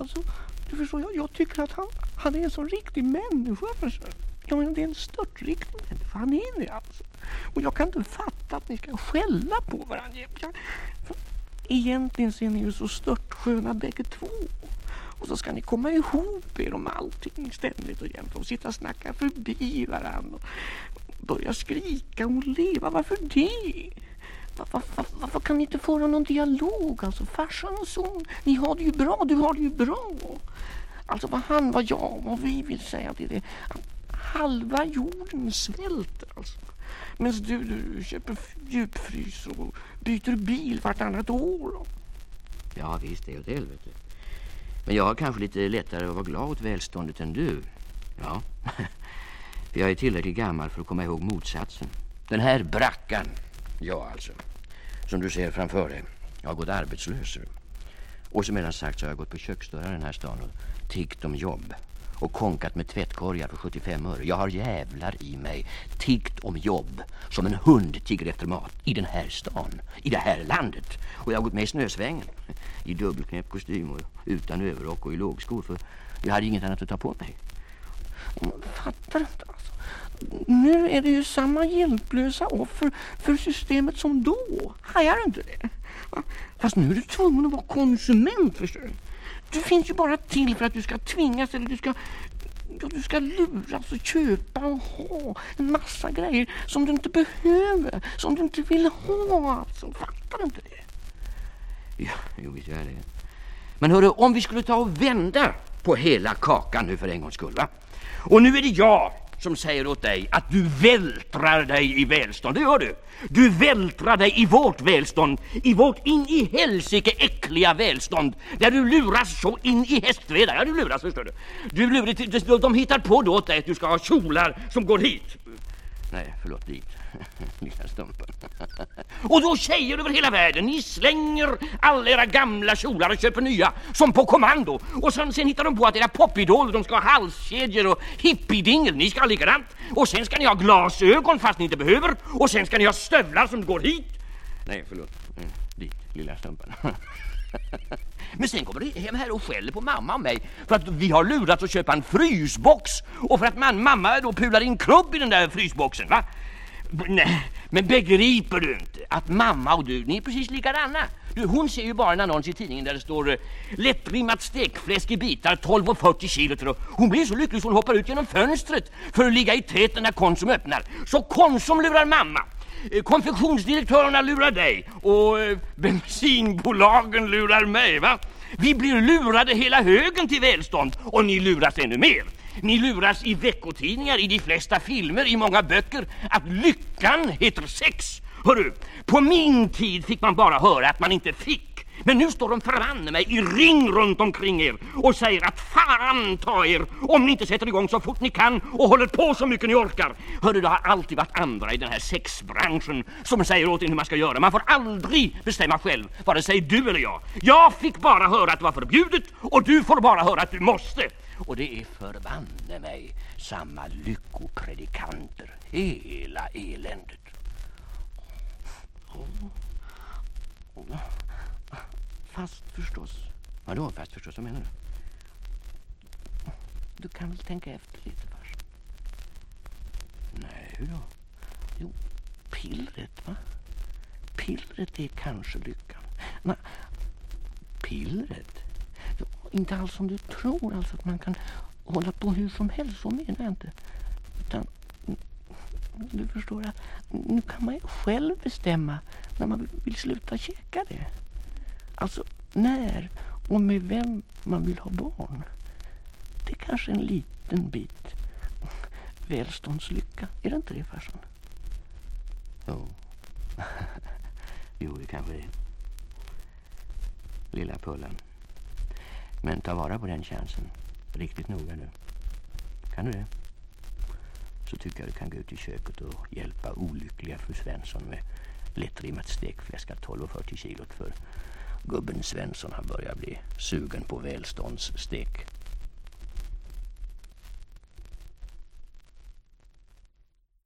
Alltså, du förstår, jag, jag tycker att han, han är en sån riktig människa. Förstår. Ja, det är en störtriktig människa. Han är det alltså. Och jag kan inte fatta att ni ska skälla på varandra. Jag, egentligen så är ni ju så störtsköna bägge två. Och så ska ni komma ihop er om allting ständigt och jämt och sitta och snacka förbi varandra och börja skrika och leva. Varför det? Varför, kan ni inte föra någon dialog? Alltså farsan och son, ni har det ju bra, du har det ju bra. Alltså vad han, vad jag, vad vi vill säga till det. Halva jorden svälter alltså. Medan du, du köper djupfrys och byter bil vartannat år. Ja visst, det är åt helvete. Men jag har kanske lite lättare att vara glad åt välståndet än du. Ja, för jag är tillräckligt gammal för att komma ihåg motsatsen. Den här brackan, ja alltså, som du ser framför dig. Jag har gått arbetslös. Och som redan sagt så har jag gått på köksdörrar den här stan och tiggt om jobb och konkat med tvättkorgar för 75 öre. Jag har jävlar i mig tiggt om jobb som en hund tigger efter mat i den här stan, i det här landet. Och jag har gått med i snösvängen i dubbelknäppt kostym och utan överrock och i lågskor för jag hade inget annat att ta på mig. Man fattar inte. Nu är det ju samma hjälplösa offer för systemet som då. Hajar du inte det? Fast nu är du tvungen att vara konsument förstår du. Du finns ju bara till för att du ska tvingas eller du ska, ja, du ska luras och köpa och ha en massa grejer som du inte behöver, som du inte vill ha. Alltså, fattar du inte det? Ja, jo, visst gör jag det. Men hörru, om vi skulle ta och vända på hela kakan nu för en gångs skull, va? Och nu är det jag som säger åt dig att du vältrar dig i välstånd. Det gör du. Du vältrar dig i vårt välstånd, i vårt in i helsike äckliga välstånd, där du luras så in i hästveda. Ja, du luras, förstår du. du lurar, de hittar på då åt dig att du ska ha kjolar som går hit. Nej, förlåt, dit. Lilla stumpen. och då tjejer över hela världen, ni slänger alla era gamla kjolar och köper nya, som på kommando. Och sen, sen hittar de på att era popidoler, de ska ha halskedjor och hippiedingel, ni ska ha likadant. Och sen ska ni ha glasögon fast ni inte behöver. Och sen ska ni ha stövlar som går hit. Nej, förlåt. Mm, dit, lilla stumpen. Men sen kommer du hem här och skäller på mamma och mig för att vi har lurat att köpa en frysbox och för att man, mamma då pular in krubb i den där frysboxen, va? Nej, men begriper du inte att mamma och du, ni är precis likadana? Du, hon ser ju bara en annons i tidningen där det står eh, lättrimmat stekfläsk i bitar, 12,40 kilo. Hon blir så lycklig så hon hoppar ut genom fönstret för att ligga i täten när Konsum öppnar. Så Konsum lurar mamma. Eh, konfektionsdirektörerna lurar dig och eh, bensinbolagen lurar mig, va? Vi blir lurade hela högen till välstånd och ni luras ännu mer. Ni luras i veckotidningar, i de flesta filmer, i många böcker att lyckan heter sex. Hörru, på min tid fick man bara höra att man inte fick. Men nu står de föranne mig i ring runt omkring er och säger att fan ta er om ni inte sätter igång så fort ni kan och håller på så mycket ni orkar. Hörru, det har alltid varit andra i den här sexbranschen som säger åt en hur man ska göra. Man får aldrig bestämma själv, vare sig du eller jag. Jag fick bara höra att det var förbjudet och du får bara höra att du måste. Och det är förbanne mig samma lyckopredikanter, hela eländet. Fast förstås. Vadå fast förstås? Vad menar du? Du kan väl tänka efter lite först? Nej, då? Jo, pillret va? Pillret är kanske lyckan. Nej, pillret? Inte alls som du tror, alltså att man kan hålla på hur som helst, så menar jag inte. Utan, du förstår att nu kan man ju själv bestämma när man vill sluta käka det. Alltså när och med vem man vill ha barn. Det är kanske en liten bit välståndslycka. Är det inte det farsan? Jo. jo, det kanske det är. Lilla Pullen. Men ta vara på den chansen. Riktigt noga nu. Kan du det? Så tycker jag du kan gå ut i köket och hjälpa olyckliga fru Svensson med lättrimmat stekfläsk 12,40 kilot för gubben Svensson han börjar bli sugen på välståndsstek.